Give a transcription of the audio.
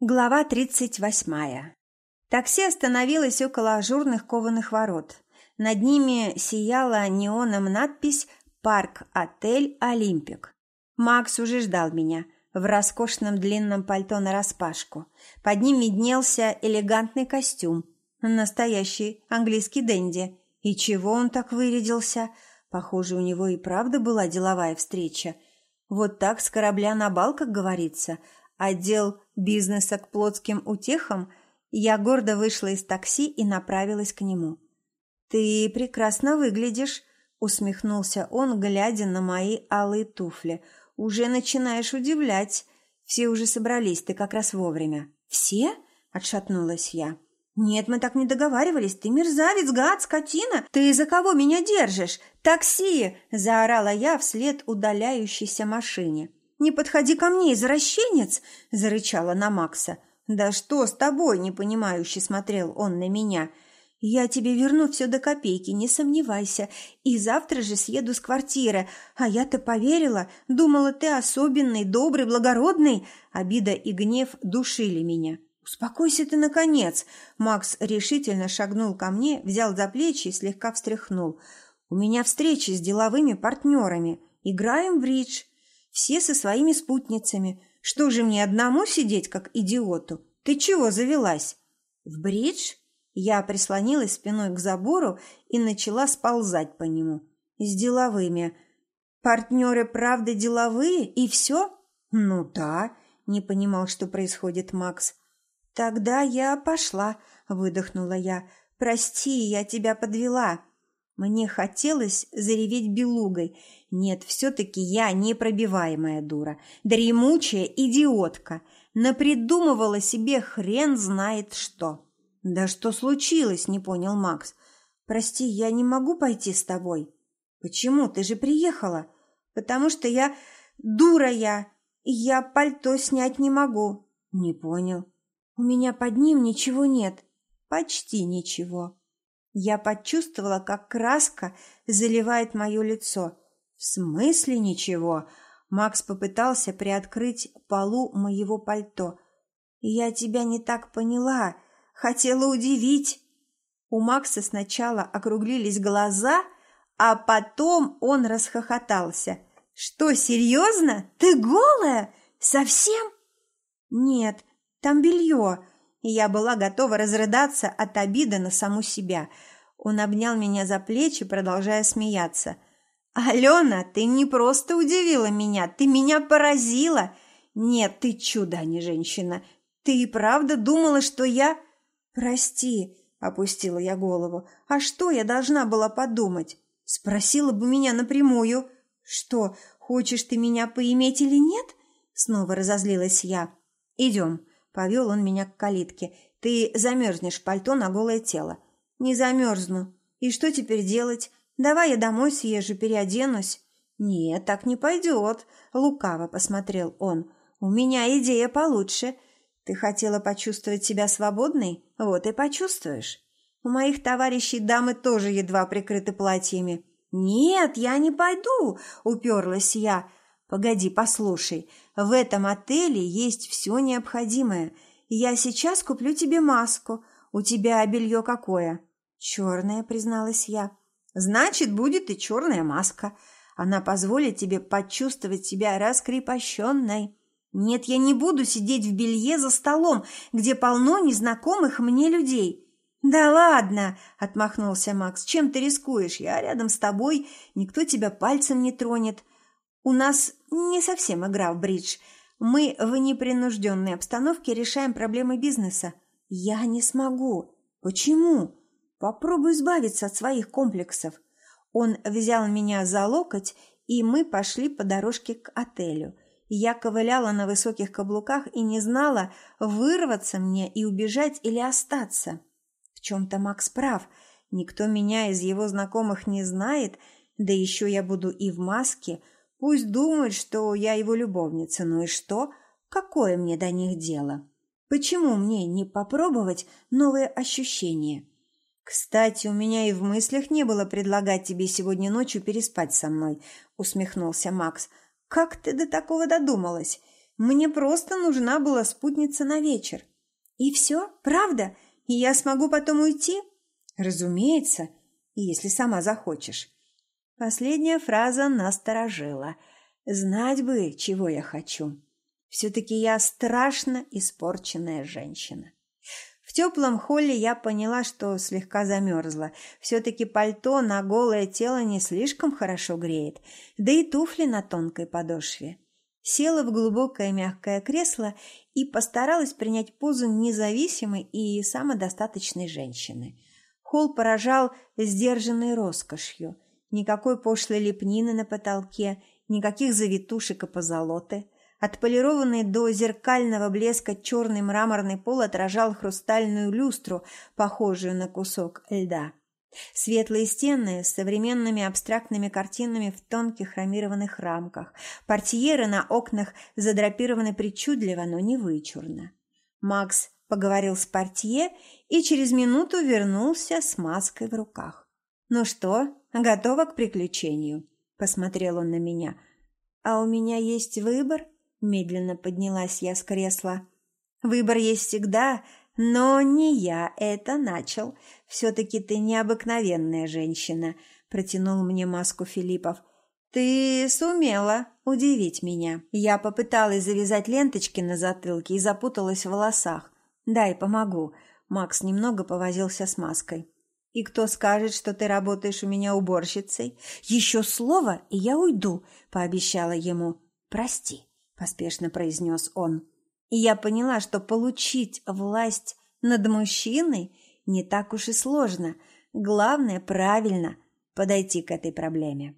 Глава тридцать восьмая. Такси остановилось около ажурных кованых ворот. Над ними сияла неоном надпись «Парк-отель Олимпик». Макс уже ждал меня в роскошном длинном пальто нараспашку. Под ним виднелся элегантный костюм, настоящий английский денди. И чего он так вырядился? Похоже, у него и правда была деловая встреча. Вот так с корабля на бал, как говорится – отдел бизнеса к плотским утехам, я гордо вышла из такси и направилась к нему. «Ты прекрасно выглядишь», — усмехнулся он, глядя на мои алые туфли. «Уже начинаешь удивлять. Все уже собрались, ты как раз вовремя». «Все?» — отшатнулась я. «Нет, мы так не договаривались. Ты мерзавец, гад, скотина! Ты за кого меня держишь? Такси!» – заорала я вслед удаляющейся машине. «Не подходи ко мне, извращенец!» – зарычала на Макса. «Да что с тобой?» – непонимающе смотрел он на меня. «Я тебе верну все до копейки, не сомневайся. И завтра же съеду с квартиры. А я-то поверила, думала, ты особенный, добрый, благородный». Обида и гнев душили меня. «Успокойся ты, наконец!» Макс решительно шагнул ко мне, взял за плечи и слегка встряхнул. «У меня встречи с деловыми партнерами. Играем в бридж. Все со своими спутницами. Что же мне одному сидеть, как идиоту? Ты чего завелась? В бридж? Я прислонилась спиной к забору и начала сползать по нему. С деловыми. Партнеры правда деловые и все? Ну да, не понимал, что происходит Макс. Тогда я пошла, выдохнула я. Прости, я тебя подвела. Мне хотелось зареветь белугой. Нет, все-таки я непробиваемая дура, дремучая идиотка. Напридумывала себе хрен знает что. «Да что случилось?» – не понял Макс. «Прости, я не могу пойти с тобой». «Почему? Ты же приехала». «Потому что я дура я, и я пальто снять не могу». «Не понял». «У меня под ним ничего нет». «Почти ничего». Я почувствовала, как краска заливает мое лицо. «В смысле ничего?» Макс попытался приоткрыть полу моего пальто. «Я тебя не так поняла. Хотела удивить». У Макса сначала округлились глаза, а потом он расхохотался. «Что, серьезно? Ты голая? Совсем?» «Нет, там белье и я была готова разрыдаться от обиды на саму себя. Он обнял меня за плечи, продолжая смеяться. «Алена, ты не просто удивила меня, ты меня поразила! Нет, ты чудо, а не женщина! Ты и правда думала, что я...» «Прости», — опустила я голову, — «а что я должна была подумать? Спросила бы меня напрямую. Что, хочешь ты меня поиметь или нет?» Снова разозлилась я. «Идем». Повел он меня к калитке. «Ты замерзнешь пальто на голое тело». «Не замерзну. И что теперь делать? Давай я домой съезжу, переоденусь». «Нет, так не пойдет», — лукаво посмотрел он. «У меня идея получше. Ты хотела почувствовать себя свободной? Вот и почувствуешь. У моих товарищей дамы тоже едва прикрыты платьями». «Нет, я не пойду», — уперлась я. «Погоди, послушай, в этом отеле есть все необходимое. Я сейчас куплю тебе маску. У тебя белье какое?» «Черное», — призналась я. «Значит, будет и черная маска. Она позволит тебе почувствовать себя раскрепощенной. Нет, я не буду сидеть в белье за столом, где полно незнакомых мне людей». «Да ладно!» – отмахнулся Макс. «Чем ты рискуешь? Я рядом с тобой, никто тебя пальцем не тронет. У нас не совсем игра в бридж. Мы в непринужденной обстановке решаем проблемы бизнеса. Я не смогу. Почему? Попробуй избавиться от своих комплексов. Он взял меня за локоть, и мы пошли по дорожке к отелю. Я ковыляла на высоких каблуках и не знала, вырваться мне и убежать или остаться. В чем-то Макс прав. Никто меня из его знакомых не знает, да еще я буду и в маске – Пусть думают, что я его любовница, ну и что? Какое мне до них дело? Почему мне не попробовать новые ощущения? Кстати, у меня и в мыслях не было предлагать тебе сегодня ночью переспать со мной, усмехнулся Макс. Как ты до такого додумалась? Мне просто нужна была спутница на вечер. И все? Правда? И я смогу потом уйти? Разумеется, если сама захочешь. Последняя фраза насторожила. Знать бы, чего я хочу. Все-таки я страшно испорченная женщина. В теплом холле я поняла, что слегка замерзла. Все-таки пальто на голое тело не слишком хорошо греет, да и туфли на тонкой подошве. Села в глубокое мягкое кресло и постаралась принять позу независимой и самодостаточной женщины. Холл поражал сдержанной роскошью. Никакой пошлой лепнины на потолке, никаких завитушек и позолоты – Отполированный до зеркального блеска черный мраморный пол отражал хрустальную люстру, похожую на кусок льда. Светлые стены с современными абстрактными картинами в тонких хромированных рамках. Портьеры на окнах задрапированы причудливо, но не вычурно. Макс поговорил с портье и через минуту вернулся с маской в руках. «Ну что, готова к приключению?» – посмотрел он на меня. «А у меня есть выбор?» Медленно поднялась я с кресла. Выбор есть всегда, но не я это начал. Все-таки ты необыкновенная женщина, протянул мне маску Филиппов. Ты сумела удивить меня. Я попыталась завязать ленточки на затылке и запуталась в волосах. Дай помогу. Макс немного повозился с маской. И кто скажет, что ты работаешь у меня уборщицей? Еще слово, и я уйду, пообещала ему. Прости поспешно произнес он. И я поняла, что получить власть над мужчиной не так уж и сложно. Главное правильно подойти к этой проблеме.